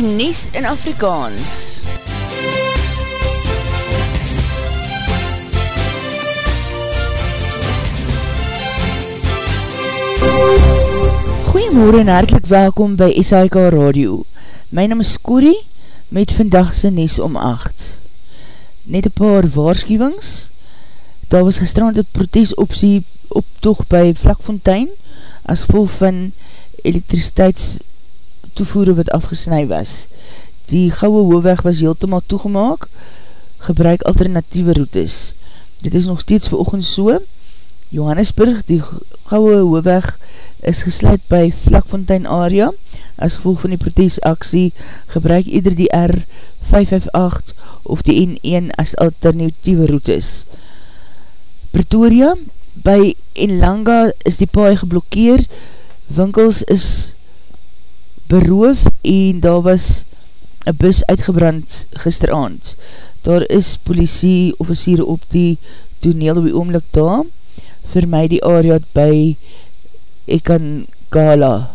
die Nies in Afrikaans. Goeiemorgen en hartelijk welkom by SAIK Radio. My naam is Corrie met vandagse Nies om 8. Net een paar waarschuwings. Daar was gestrand een protesoptie optoog by Vlakfontein as gevolg van elektriciteits toevoere wat afgesnui was. Die gouwe hoofweg was heeltemaal toegemaak, gebruik alternatieve routes. Dit is nog steeds vir oogend so. Johannesburg, die gouwe hoofweg is gesluit by Vlakfontein area. As gevolg van die protesaksie gebruik ieder die R558 of die N1 as alternatieve routes. Pretoria, by Enlanga is die paai geblokkeer, winkels is beroof en daar was een bus uitgebrand gisteravond. Daar is politie officier op die toneel op die oomlik daar, vir my die area by Ekangala.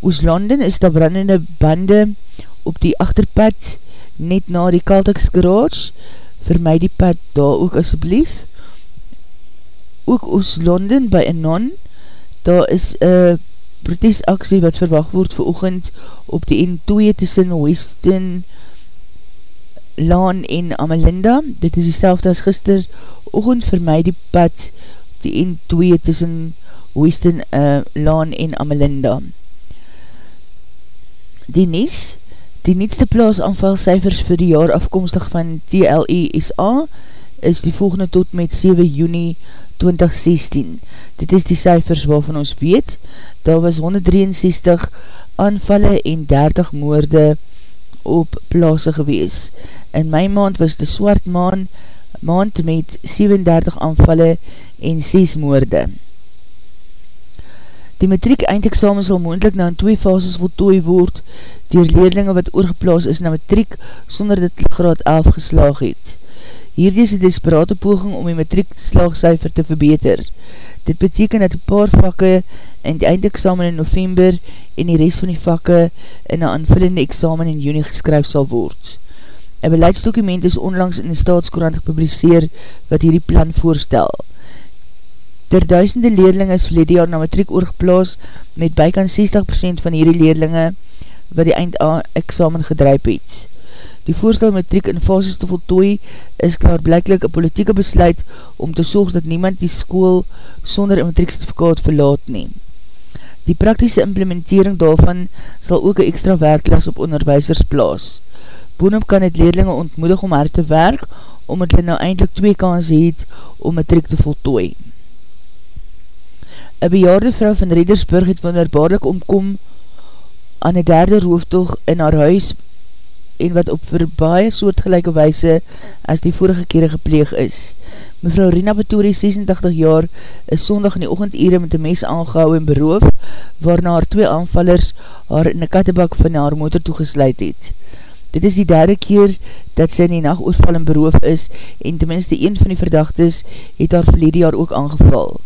Ooslanden is daar brandende bande op die achterpad net na die Caltex garage, vir my die pad daar ook asjeblief. Ook Ooslanden by Anon, daar is een protesaksie wat verwacht word vir oogend op die N2 tussen Weston Laan en Amalinda. Dit is die as gister oogend vir my die pad die N2 tussen Weston uh, Laan en Amalinda. Die Nies, die nietste plaas aanvalcijfers vir die jaar afkomstig van TLE SA is die volgende tot met 7 juni 2016. Dit is die cijfers waarvan ons weet. Daar was 163 aanvalle en 30 moorde op plaase gewees. In my maand was die swart maan, maand met 37 aanvalle en 6 moorde. Die matriek eindexamen sal moendlik na in twee fases voltooi word dier leerlinge wat oorgeplaas is na matriek sonder dit graad 11 geslaag het. Hierdie is die desperate poging om die matriek slaagcijfer te verbeter. Dit beteken dat die paar vakke in die eindexamen in november en die rest van die vakke in die aanvullende examen in juni geskryf sal word. Een beleidsdokument is onlangs in die staatskorant gepubliseer wat hierdie plan voorstel. Ter duisende leerlinge is verlede jaar na matriek oorgeplaas met bykans 60% van hierdie leerlinge wat die eindexamen gedryp het. Die voorstel matriek in fases te voltooi is klaar blijklik een politieke besluit om te sorg dat niemand die school sonder een matriekstificaat verlaat neem. Die praktische implementering daarvan sal ook een extra werklas op onderwijsers plaas. Boonop kan het leerlinge ontmoedig om haar te werk, omdat hulle nou eindelijk twee kans het om matriek te voltooi. Een bejaarde vrou van Redersburg het wonderbaarlik omkom aan die derde rooftoog in haar huis en wat op vir baie soortgelijke weise as die vorige kere gepleeg is. Mevrou Rina Batoori, 86 jaar, is sondag in die ochendere met die mes aangehou en beroof, waarna haar twee aanvallers haar in die kattebak van haar motor toegesluit het. Dit is die derde keer dat sy in die nacht oorval en beroof is en tenminste een van die verdachtes het haar verlede jaar ook aangeval.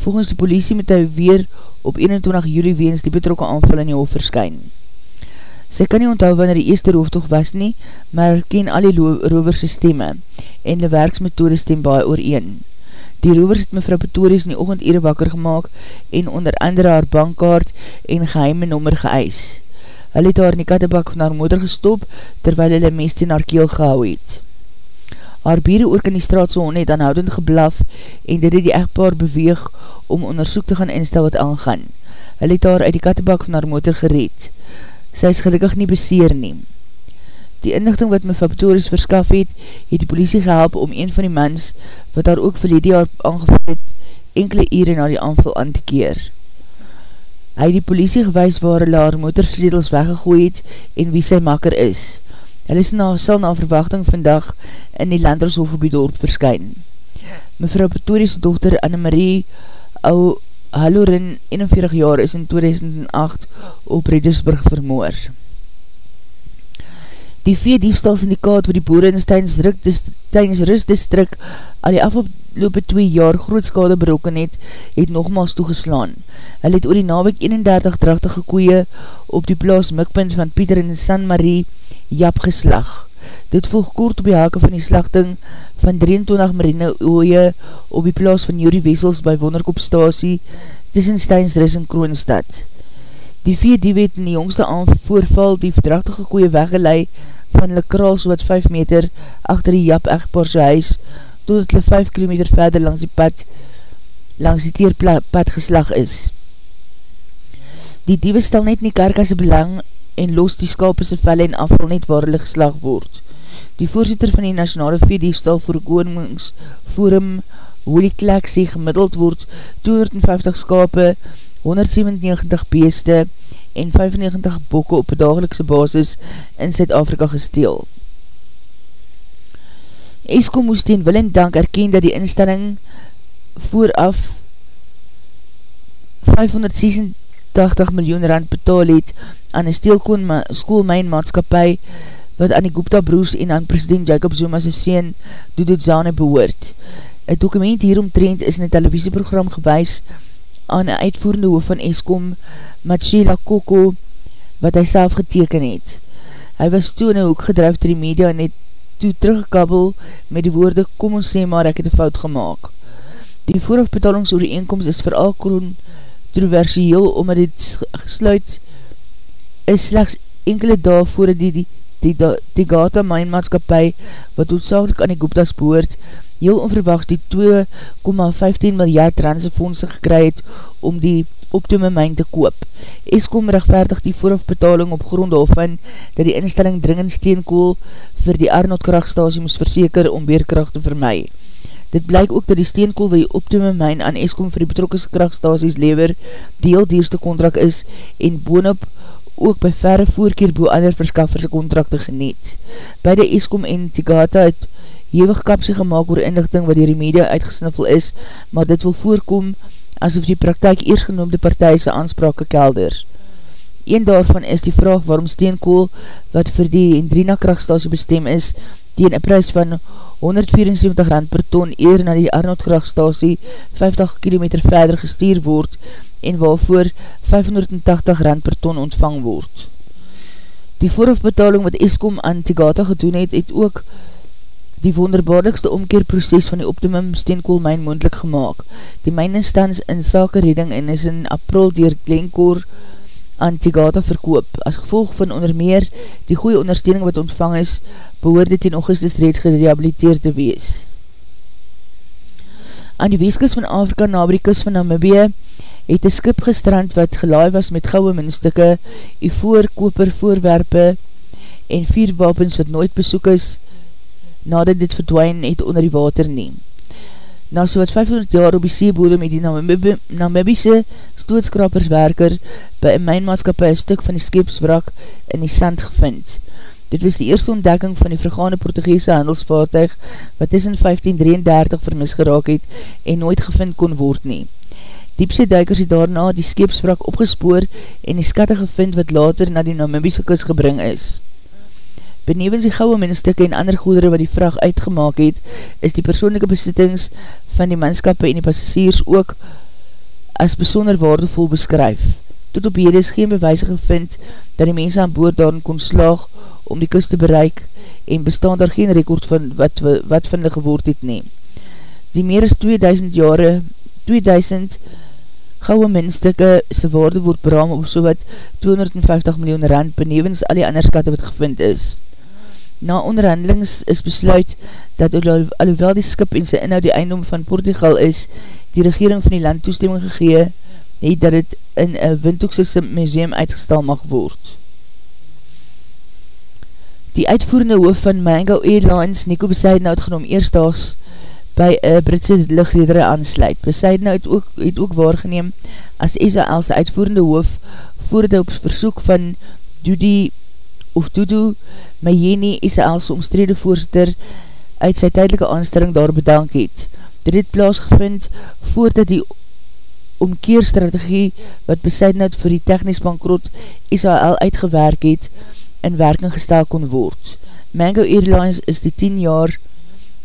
Volgens die politie moet hy weer op 21 juli weens die betrokke aanval in die hoofd verskyn. Sy kan nie onthou wanneer die eerste rooftoog was nie, maar ken al die roverse stemme en die werksmethode stem baie ooreen. Die rovers het mevrou Pretorius in die ochend ere wakker gemaakt en onder andere haar bankkaart en geheime nommer geëis. Hy het haar in die kattebak van haar moeder gestop, terwyl die meest in haar keel gehou het. Haar bieren ook in die straatse hond het aanhoudend geblaf en dit het die echtpaar beweeg om onderzoek te gaan instel wat aangaan. Hy het haar uit die kattebak van haar moeder gereed sy is gelukkig nie beseer neem. Die inlichting wat mevrou Pretorius verskaf het, het die politie gehelp om een van die mens, wat daar ook verlede jaar aangevoed het, enkele ure na die aanval aan te keer. Hy het die politie gewys waar hulle haar motorsledels weggegooi het en wie sy makker is. Hulle is na, sal na verwachting vandag in die Landershof op die dorp verskyn. Mevrou Pretorius' dochter Annemarie ou Hallorin, 41 jaar, is in 2008 op Reddersburg vermoor. Die vee diefstals in die kaart waar die boere in Steins Rustdistrik al die afgelopen 2 jaar grootskade berokken het, het nogmaals toegeslaan. Hy het oor die nawek 31 drachtige koeie op die plaas mikpunt van Pieter en San Marie Jap geslag. Dit volg kort op die hake van die slachting van 23 marine ooie op die plaas van Jurie Wessels by Wonderkopstasie tussen Steinsdris en Kroonstad. Die vier die weet in die jongste aanvoorval die verdrachtige koeie weggeleid van hulle kraal so wat 5 meter achter die Jap echtpaarse huis totdat hulle 5 kilometer verder langs die pad langs die teerpad geslag is. Die diewe stel net nie karkasse belang en los die skapese velle en afval net waar hulle geslag word. Die voorzitter van die nationale veediefstal voor koningsforum Holy Klek sê gemiddeld word 250 skape, 197 beeste en 95 bokke op dagelikse basis in Zuid-Afrika gesteel. Eskom moest teen wil en dank erken dat die instelling vooraf 586 miljoen rand betaal het aan een skoolmijnmaatskapie wat aan die Gupta broers en aan president Jacob Zuma sy sien Dudut Zane behoort. Het dokument hieromtrend is in een televisieprogram gewys aan een uitvoerende hoof van Eskom, Machela Koko, wat hy self geteken het. Hy was toe in een hoek gedruif door die media en het toe teruggekabbel met die woorde, kom ons sê maar, ek het een fout gemaakt. Die voorafbetalingsooreenkomst is vooral controversieel, omdat dit gesluit is slechts enkele dag voordat die, die, die, die Gata Mijnmaatskapie, wat oodzakelijk aan die Gupta's behoort, heel onverwachts die 2,15 miljard randse fondse gekry het om die optimum myn te koop. Eskom rechtvaardig die voorafbetaling op grond van dat die instelling dringend steenkool vir die Arnold krachtstasie moes verseker om beerkracht te vermy. Dit blyk ook dat die steenkool wat die optimum myn aan Eskom vir die betrokkese krachtstasies lever die heel dierste contract is en boonop ook by verre voorkeer boe ander verskafferse contracte geniet. Beide Eskom en Tigata het hewig kapsie gemaakt oor inlichting wat die media uitgesniffel is, maar dit wil voorkom asof die praktijk eers genoemde partijse aansprake kelder. Een daarvan is die vraag waarom steenkool, wat vir die Indrina krachtstasie bestem is, tegen een prijs van 174 rand per ton eer na die Arnold krachtstasie 50 km verder gestuur word en waarvoor 580 rand per ton ontvang word. Die voorafbetaling wat Eskom aan Tigata gedoen het, het ook die wonderbaarlikste omkeerproces van die optimum steenkoolmijn moendlik gemaakt. Die mijninstans in sake redding en is in april dier Glencore aan Tigata verkoop. As gevolg van onder meer die goeie ondersteuning wat ontvang is, behoorde in augustus reeds gerehabiliteerd te wees. Aan die weeskis van Afrika na die kus van Namibie het een skip gestrand wat gelaai was met gouwe minstukke, ivoor, koper, voorwerpe en vier wapens wat nooit besoek is, nadat dit verdwijn het onder die water neem. Na so wat 500 jaar op die seebodem het die Namibiese stootskraperswerker by een mijnmaatskapie een stuk van die skeepswrak in die sand gevind. Dit was die eerste ontdekking van die vergaande Portugese handelsvaartuig wat tussen 1533 vermis geraak het en nooit gevind kon word nie. Diepse duikers het daarna die skeepswrak opgespoor en die skatte gevind wat later na die Namibiese kus gebring is. Benevens die gouwe minstukke en ander goedere wat die vraag uitgemaak het, is die persoonlijke besittings van die manskappe en die passasiers ook as besonder waardevol beskryf. Tot op hier is geen bewijse gevind dat die mense aan boord daarin kon slaag om die kust te bereik en bestaan daar geen rekord van wat, wat van die gewoord het neem. Die meer as 2000 jare, 2000 gouwe minstukke se waarde word beraam op so wat 250 miljoen rand benevens al die ander skatte wat gevind is. Na onderhandelings is besluit dat alhoewel die skip en sy inhoud die eindom van Portugal is, die regering van die land toestemming gegee het dat het in een Windhoekse museum uitgestal mag word. Die uitvoerende hoof van Mango Airlines, Nico Besaidenout, genom eerstdaags by een Britse lichtredere aansluit. Besaidenout ook, het ook waargeneem as SAL's uitvoerende hoof voordat op versoek van Doody of Doodoo Mayeni SL's omstrede voorzitter uit sy tydelike aanstelling daar bedank het. Dit het plaasgevind voordat die omkeerstrategie wat besuid net vir die technisch bankrot SAL uitgewerk het in werking gestel kon word. Mango Airlines is die 10 jaar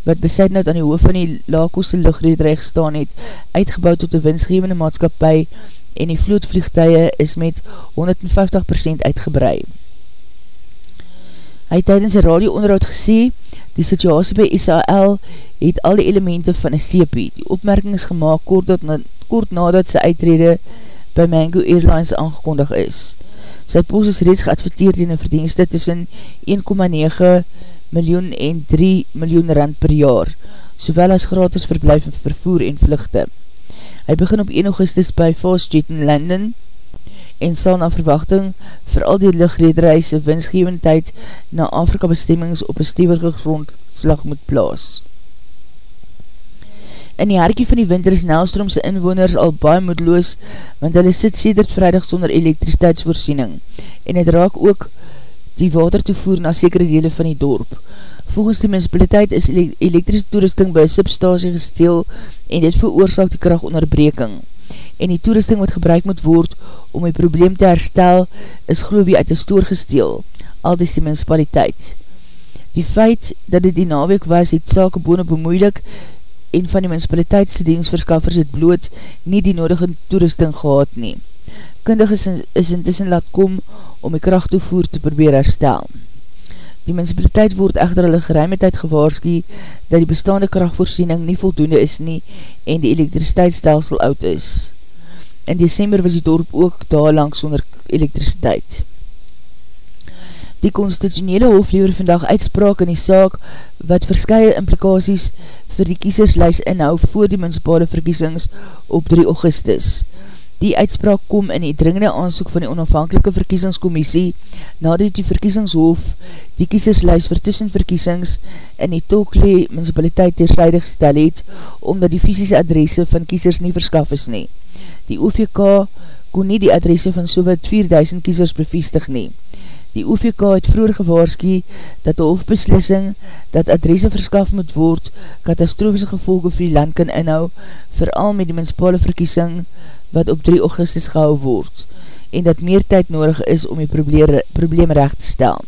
wat besidnoud aan die hoof van die laakose luchtrederig staan het, uitgebouw tot die winsgevende maatskapie en die vloedvliegtuie is met 150% uitgebrei. Hy het tydens die radio onderhoud gesê, die situasie by SAL het al die elemente van een CP. Die opmerking is gemaakt kort, dat, kort nadat sy uitrede by Mango Airlines aangekondig is. Sy post is reeds geadverteerd in een verdienste tussen 1,9 miljoen en 3 miljoen rand per jaar, sowel as gratis verblijf en vervoer en vluchte. Hy begin op 1 augustus by Fastjet in London en sal na verwachting vir al die lichtrederijse winsgevendheid na Afrika bestemmings op een stevige grondslag moet plaas. In die herkie van die winter is Nelstroomse inwoners al baie moedloos, want hulle sit sedert vrijdag sonder elektriciteitsvoorziening en het raak ook die water toevoer na sekere dele van die dorp. Volgens die municipaliteit is elektrische toerusting by substasie gesteel en dit veroorzaak die krachtonderbreking. En die toerusting wat gebruik moet word om die probleem te herstel is geloof uit die stoor gesteel, al dis die municipaliteit. Die feit dat dit die naweek was, het sake boone bemoeilik en van die municipaliteitse diensverskaffers het bloot nie die nodige toerusting gehad nie. Kundig is, is intussen laat kom om die krachttoevoer te probeer herstel. Die municipaliteit word echter hulle geruime tyd gewaarski dat die bestaande krachtvoorziening nie voldoende is nie en die elektriciteitsstelsel oud is. In december was die dorp ook daar lang sonder elektriciteit. Die constitutionele hof lever vandag uitspraak in die saak wat verskye implikaties vir die kieserslijs inhou voor die municipale verkiesings op 3 augustus. Die uitspraak kom in die dringende aansoek van die onafhankelike verkiesingscommissie nadat die verkiesingshof die kieserslijs vir tussenverkiesings in die Tokle municipaliteit terzijde gestel het omdat die fysische adresse van kiesers nie verskaf is nie. Die OVK kon nie die adresse van so wat 4000 kiesers bevestig nie. Die OVK het vroeger gewaarski dat die hoofbeslissing dat adresse verskaf moet word katastrofische gevolge vir die land kan inhou, vooral met die menspale verkiesing wat op 3 augustus gehou word en dat meer tyd nodig is om die probleem recht te stel.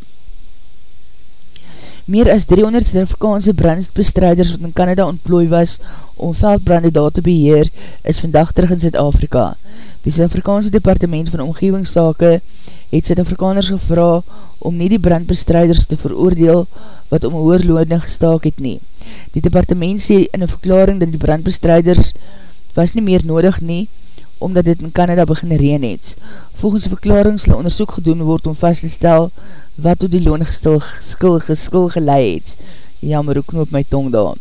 Meer as 300 Suid-Afrikaanse brandbestrijders wat in Canada ontplooi was om veldbrande daar te beheer, is vandag terug in Zuid-Afrika. Die Suid-Afrikaanse Departement van Omgevingssake het Suid-Afrikaners gevra om nie die brandbestrijders te veroordeel wat om een oorlooding gestaak het nie. Die departement sê in een verklaring dat die brandbestrijders was nie meer nodig nie, omdat dit in Canada begin reen het. Volgens verklaring sal onderzoek gedoen word om vast te stel wat toe die loon gestil, skil, geskil gelei het. Jammer, hoe knoop my tong daar.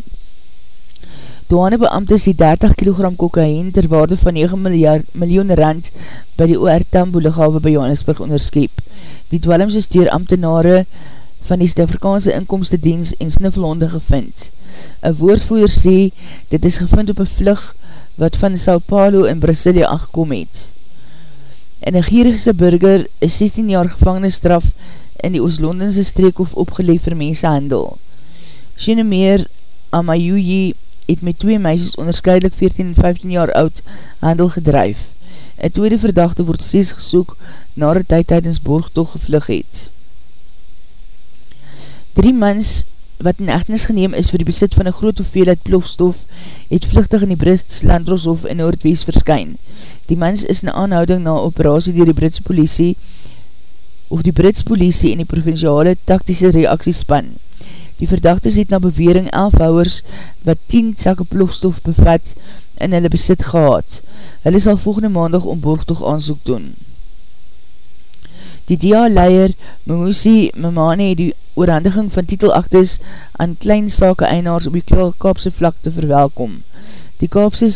Douanebeamtes die 30 kg kokain ter waarde van 9 miljard, miljoen rand by die OR Tambo lighawe by Johannesburg onderskep. Die dwellings is dier ambtenare van die Stafrikaanse inkomste diens en sniffelhonde gevind. Een woordvoer sê, dit is gevind op een vlug wat van Sao Paulo in Brasilia aangekom het. En een gierigse burger is 16 jaar gevangenisstraf in die Oost-Londense streek of opgeleef vir mensenhandel. Sjenemeer Amayuyi het met twee meisjes onderscheidelik 14 en 15 jaar oud handel gedrijf. Een tweede verdachte word steeds gesoek na die tyd tydens borgtog gevlug het. Drie mans wat in echtenis geneem is vir die besit van een groot hoeveelheid plofstof, het vluchtig in die Brists Landroshof in Noordwees verskyn. Die mens is in aanhouding na operatie dier die Britse politie of die Brits politie en die provinciale taktische reaksiespan. Die verdachtes het na bewering 11 houwers wat 10 sakke plofstof bevat in hulle besit gehad. Hulle sal volgende maandag om borgtoog aanzoek doen. Die DIA-leier Mamusi Mamane het die oorhandiging van titelaktes aan klein sake einaars op die Kaapse vlakte verwelkom. Die Kaapse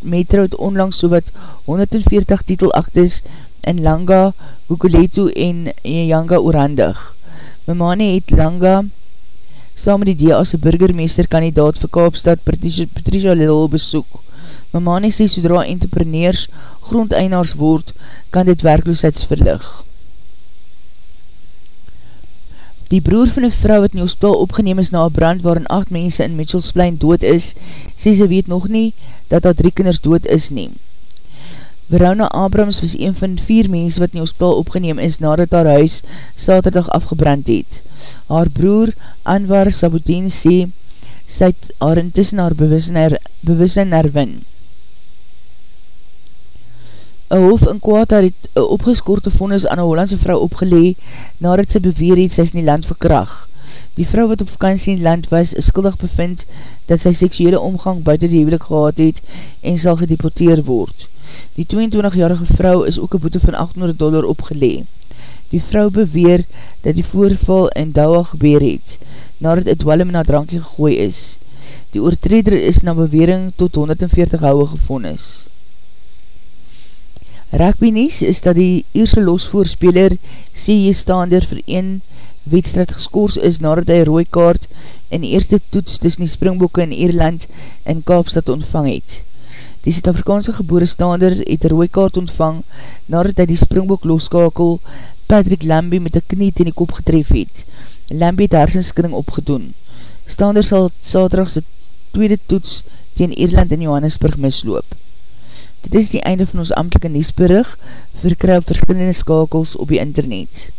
metro het onlangs so wat 140 titelaktes in Langa, Kukuletu en Yanga oorhandig. Mamane het Langa saam met die DA's burgermeester kandidaat vir Kaapstad Patricia, Little besoek. Mamani sê, sodra entrepreneurs grondeinaars word, kan dit werkloosheidsverlig. Die broer van een vrou wat in die hospital opgeneem is na een brand waarin acht mense in Mitchellsplein dood is, sê sy weet nog nie dat dat drie kinders dood is neem. Verona Abrams was een van vier mense wat in die hospital opgeneem is nadat haar huis saterdag afgebrand het. Haar broer Anwar Saboteen sê sy het haar intussen haar bewussein herwin. Een hof in Kwata het een opgeskorte vonnis aan een Hollandse vrou opgelee, nadat sy beweer het, sy is in die land verkracht. Die vrou wat op vakantie in land was, is skuldig bevind dat sy seksuele omgang buiten die hevelik gehad het en sal gedeporteer word. Die 22-jarige vrou is ook een boete van 800 dollar opgelee. Die vrou beweer dat die voorval in Douwa gebeur het, nadat het dwellum na drankie gegooi is. Die oortreder is na bewering tot 140 houwe gevonnis. Rugby Nies is dat die Ierse losvoorspeler C.J. Staander vir 1 wedstrijd geskoors is nadat hy rooi kaart in die eerste toets tussen die springbokke in Ierland in Kaapstad ontvang het. Die Zuid-Afrikaanse geboore Staander het rooi kaart ontvang nadat hy die springbok loskakel Patrick Lambie met die knie ten die kop getref het. Lambie het hersenskring opgedoen. Staander sal saterdag sy tweede toets teen Ierland in Johannesburg misloop. Dit is die einde van ons amtelike niesberig, verkry op verskillende skakels op die internet.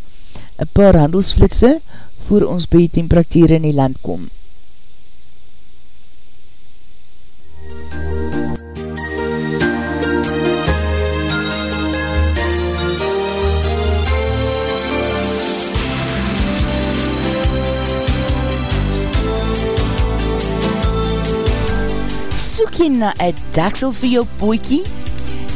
Een paar handelsflitse voor ons by die temperatuur in die land kom. Soek jy na een daksel vir jou poekie?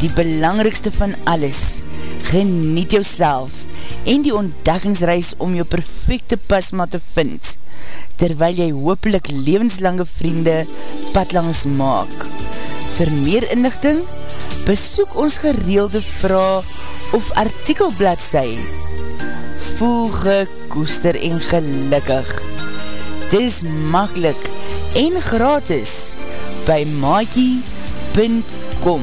die belangrikste van alles, geniet jou en die ontdekkingsreis om jou perfecte pasma te vind, terwyl jy hoopelik levenslange vriende padlangs maak. Vir meer inlichting, besoek ons gereelde vraag of artikelbladsy. Voel gekoester en gelukkig. Dis makkelijk en gratis by maakie.com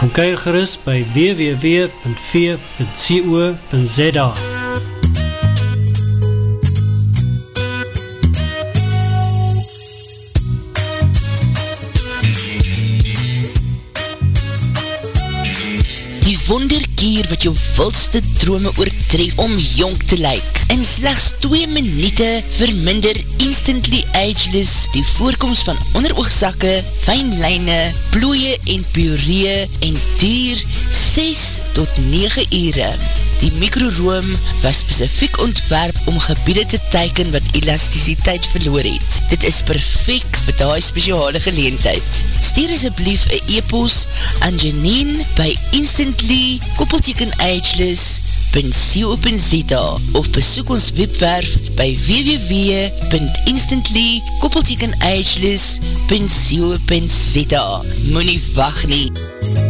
Kom kyk gerust by www.v.co.za wonderkier wat jou wildste drome oortref om jong te lyk. In slechts 2 minute verminder instantly ageless die voorkomst van onderoogzakke, fijnlijne, plooie en puree en duur 6 tot 9 ure. Die mikroroom was specifiek ontwerp om gebiede te teiken wat elasticiteit verloor het. Dit is perfect vir die speciale geleentheid. Stuur asjeblief een e-post aan Janine by instantly ageless of besoek ons webwerf by www.instantly-ageless.co.za Moe nie wacht nie!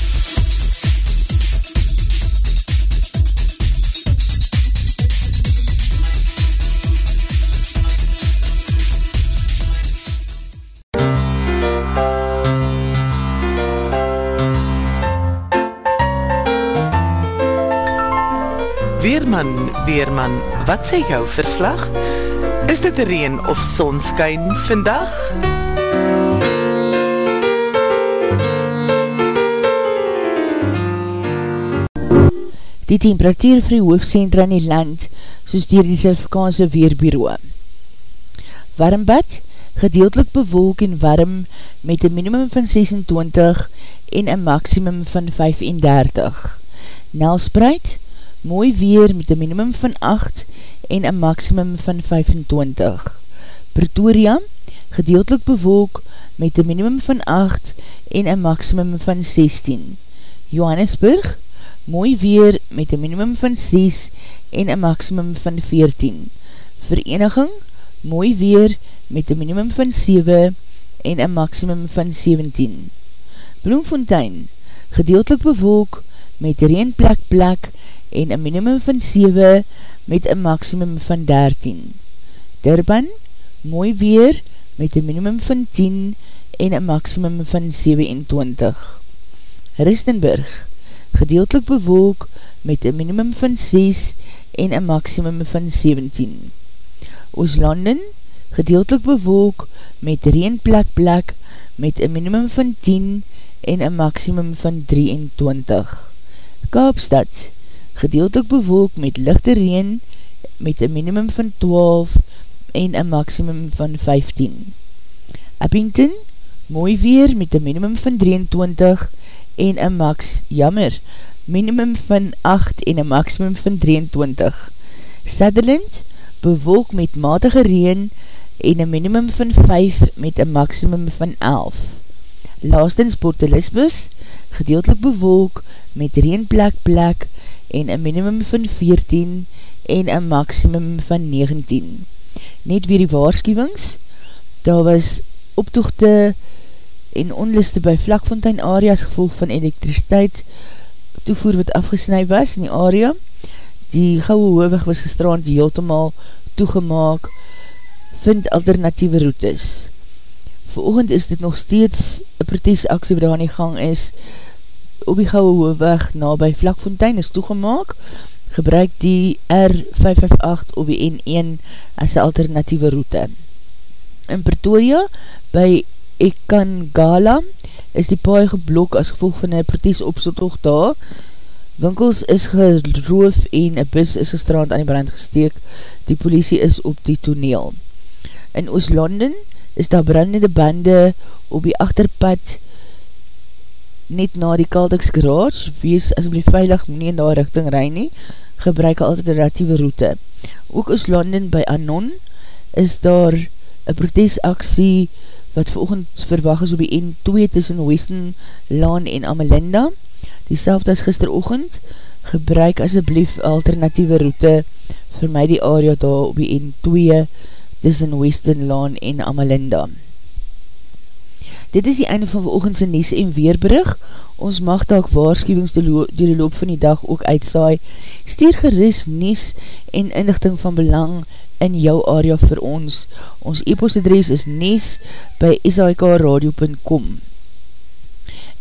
Weerman, Weerman, wat sê jou verslag? Is dit reen of sonskyn vandag? Die temperatuur vir die hoofdcentra in die land, soos dier die Zuid-Afrikaanse Weerbureau. Warmbad, gedeeltelik bewolk en warm met een minimum van 26 en een maximum van 35. Nelspreid, mooi weer met een minimum van 8 en een maximum van 25. Pretoria, gedeeltelik bewolk met een minimum van 8 en een maximum van 16. Johannesburg, mooi weer met een minimum van 6 en een maximum van 14. Vereniging, mooi weer met een minimum van 7 en een maximum van 17. Bloemfontein, gedeeltelik bewolk met reenplek plek en een minimum van 7 met een maximum van 13. Durban, mooi weer met een minimum van 10 en een maximum van 27. Ristenburg, gedeeltelik bewolk met een minimum van 6 en een maximum van 17. Ooslanden, gedeeltelik bewolk met reenplek plek met een minimum van 10 en een maximum van 23. Kaapstad, gedeeltelik bewolk met lichte reen met een minimum van 12 en een maximum van 15. Abington, mooi weer met een minimum van 23 en een max, jammer, minimum van 8 en een maximum van 23. Sutherland, bewolk met matige reen en een minimum van 5 met een maximum van 11. Laastens Port Elizabeth, gedeeltelik bewolk met reenplek plek en een minimum van 14 en een maximum van 19. Net weer die waarschuwings, daar was optochte en onliste by vlakfontein areas gevolg van elektriciteit toevoer wat afgesnui was in die area. Die gouwe hoofweg was gestrand heeltemaal toegemaak, vind alternatieve routes. Vooroogend is dit nog steeds een protesaksie wat daar aan die gang is. Op die gouwe hoofweg na by vlakfontein is toegemaak, gebruik die R558 of die N1 as een alternatieve route. In Pretoria, by Ekangala, is die paai geblok as gevolg van een protesopstotoog daar. Winkels is geroof en een bus is gestrand aan die brand gesteek. Die politie is op die toneel. In Ooslanden is daar brandende bande op die achterpad net na die Caldex Garage. Wees asblief veilig, nie in daar richting rij nie. Gebruik alternatieve route. Ook Ooslanden by Anon is daar een protesaksie wat volgend verwacht is op die N2 tussen Weston Laan en Amelinda. Die selfde as gisteroogend, gebruik asjeblief alternatieve route vir my die area daar op die N2 tussen Weston Laan en Amelinda. Dit is die einde van veroogendse Nies en Weerbrug. Ons mag dalk waarschuwings door die loop van die dag ook uitsaai. Stuur geris Nies en inlichting van belang in jou area vir ons. Ons e-postadres is nes by shikradio.com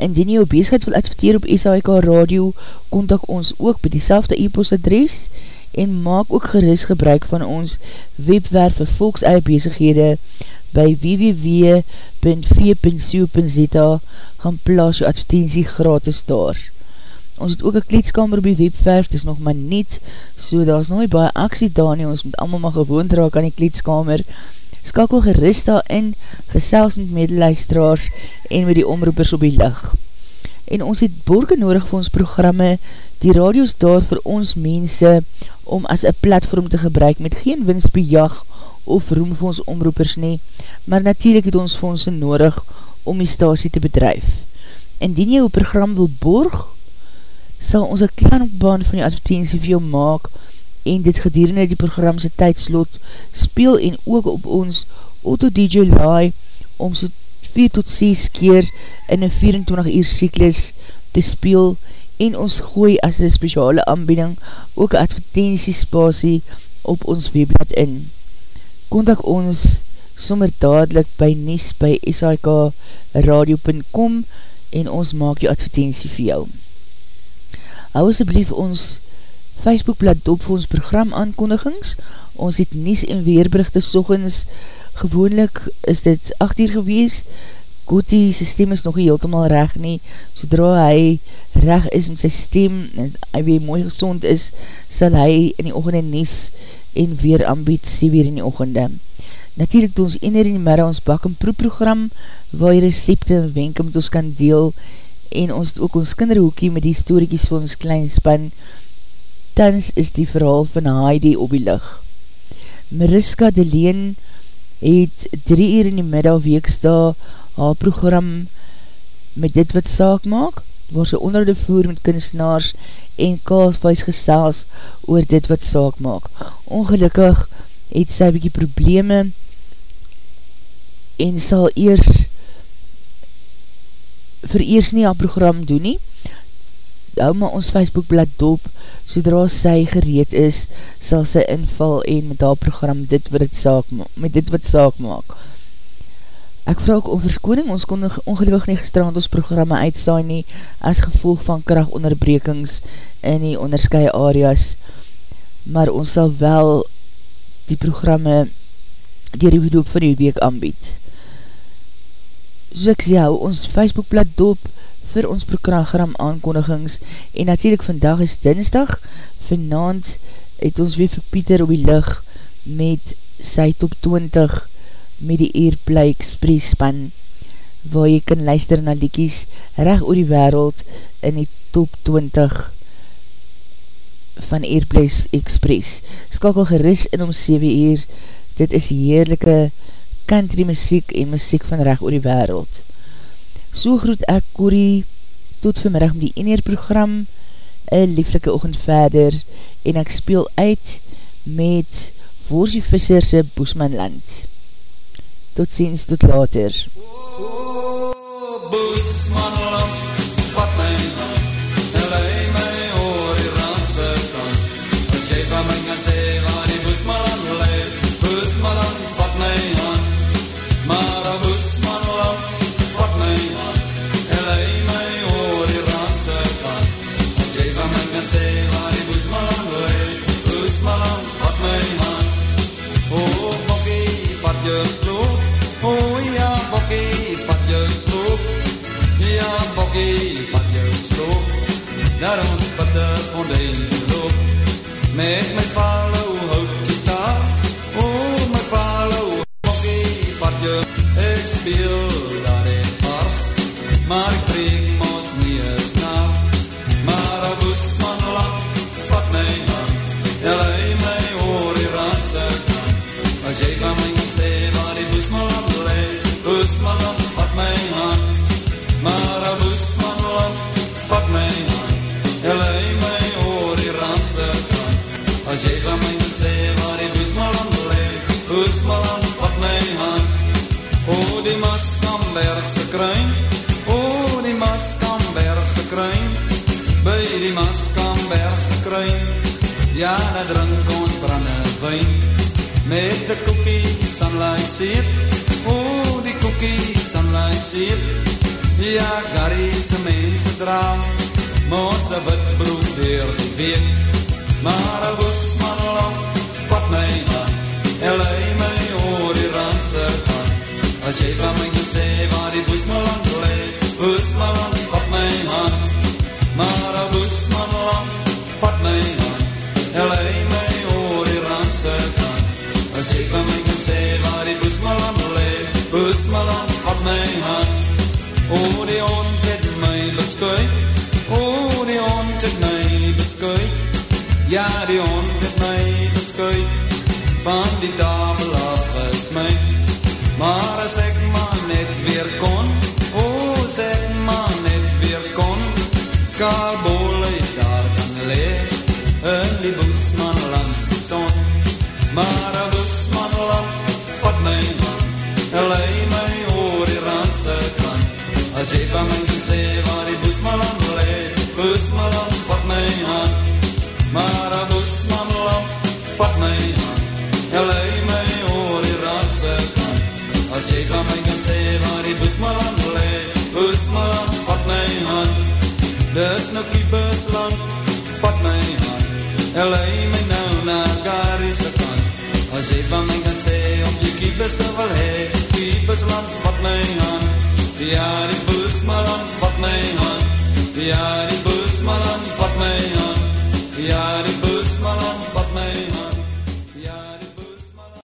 Indien jou bezigheid wil adverteer op SHK Radio, kontak ons ook by die selfde e-postadres en maak ook geris gebruik van ons webwerf vir volks eie bezighede by www.v.co.za gaan plaas jou advertentie gratis daar ons het ook een kleedskamer op die webwerf, het is nog maar niet, so daar is nog nie baie aksie daar nie, ons moet allemaal maar gewoond raak aan die kleedskamer, skakel gerust daar in, gesels met medeluisteraars en met die omroepers op die lig. En ons het borge nodig vir ons programme, die radios daar vir ons mense, om as een platform te gebruik, met geen winstbejag of roem vir ons omroepers nie, maar natuurlijk het ons ons nodig om die stasie te bedrijf. Indien jy jou program wil borg, sal ons een klein baan van die advertentie vir jou maak en dit gedurende die programse tydslot speel en ook op ons Auto DJ Live om so 4 tot 6 keer in een 24 uur cyklus te speel en ons gooi as een speciale aanbieding ook een advertentiespasie op ons webblad in. Contact ons sommer dadelijk by Nies by shkradio.com en ons maak jou advertentie vir jou hou asblief ons Facebookblad op vir ons program aankondigings. Ons het Nies en Weerberichte sochens, gewoonlik is dit 8 uur gewees, Goetie, sy stem is nog nie heeltemaal reg nie, sodra hy reg is met sy stem, en hy weer mooi gezond is, sal hy in die ochende Nies en weer aanbied, sê weer in die ochende. Natuurlijk doen ons ene in die middag ons bak en proeprogram, waar jy recepte en wenke met ons kan deel, en ons ook ons kinderhoekie met die storiekies van ons klein span. Tans is die verhaal van Heidi op die lig. Mariska de Leen het drie uur in die middag weeksta haar program met dit wat saak maak waar sy onderhoud voer met kunstenaars en kaalswijs gesels oor dit wat saak maak. Ongelukkig het sy bykie probleme en sal eers vir eers nie haar program doen nie. Hou maar ons Facebookblad dop, sodra sy gereed is, sal sy inval en met haar program dit wat het saak, met dit wat saak maak. Ek vraag ook om verskoning, ons kon ongelukkig nie gestrand ons programme uitsaai nie, as gevolg van krachtonderbrekings in die onderskye areas, maar ons sal wel die programme dier die bedoop van die week aanbied. Soos ek sê, hou ons Facebookblad dop vir ons program aankondigings. En natuurlijk vandag is dinsdag. Vanavond het ons weer vir Pieter op die lig met sy top 20 met die Airplay Express span waar jy kan luister na liekies recht oor die wereld in die top 20 van Airplay Express skakel geris in om 7 uur dit is heerlijke country muziek en muziek van recht oor die wereld. So groet ek Corrie tot vanmiddag met die eenheer program, een lieflike oogend verder, en ek speel uit met Voorsie Visserse Boesmanland. Tot ziens, tot later. Oh, sloop naar ons patte fondein loop met my follow en lei my oor die randse kant, as jy van my kan sê waar die lei, boesman lach, vat my hand, O die Maskambergse kruin, o die Maskambergse kruin, by die Maskambergse kruin, ja, daar drink ons brandewijn, met die koekie sunlight seep, o die koekie sunlight seep, ja, Gary's mense dra, moose wit brood door die week, maar a woesman lang, vat my aan, en lei my oor die randse kant, As jy van my kan sê waar die boesmaland leid Boesmaland, vat my hand. Maar a boesmaland, vat my hand. En lei my oor die randse kant. As jy van my kan sê waar die boesmaland leid Boesmaland, vat my hand. O die hond het my beskuit O die hond het my beskuit Ja die hond het my beskuit Van die tafel afgesmuit Maar as ek maar net weer kon, o, as ek maar net weer kon, Kaarbol uit daar kan leeg, in die boesman langs die son. Maar a boesman lang, vat my man, en lei my oor die randse kant. As jy van my kan sê leeg, boesman lang, vat my hand. Maar a boesman lang, vat my hand, en lei my oor die randse kant. As jy van my kan sê waar die Boesmaland le Boesmaland, vat my hand. Dis nou Kiebusland, vat my hand. En lei my nou na Garyse kant As jy van my kan sê of jy Kiebuse wil hee Kiebusland, vat my hand. Ja, die Boesmaland, vat my hand Ja, die busman, vat my aan. Ja, die busman, vat my aan.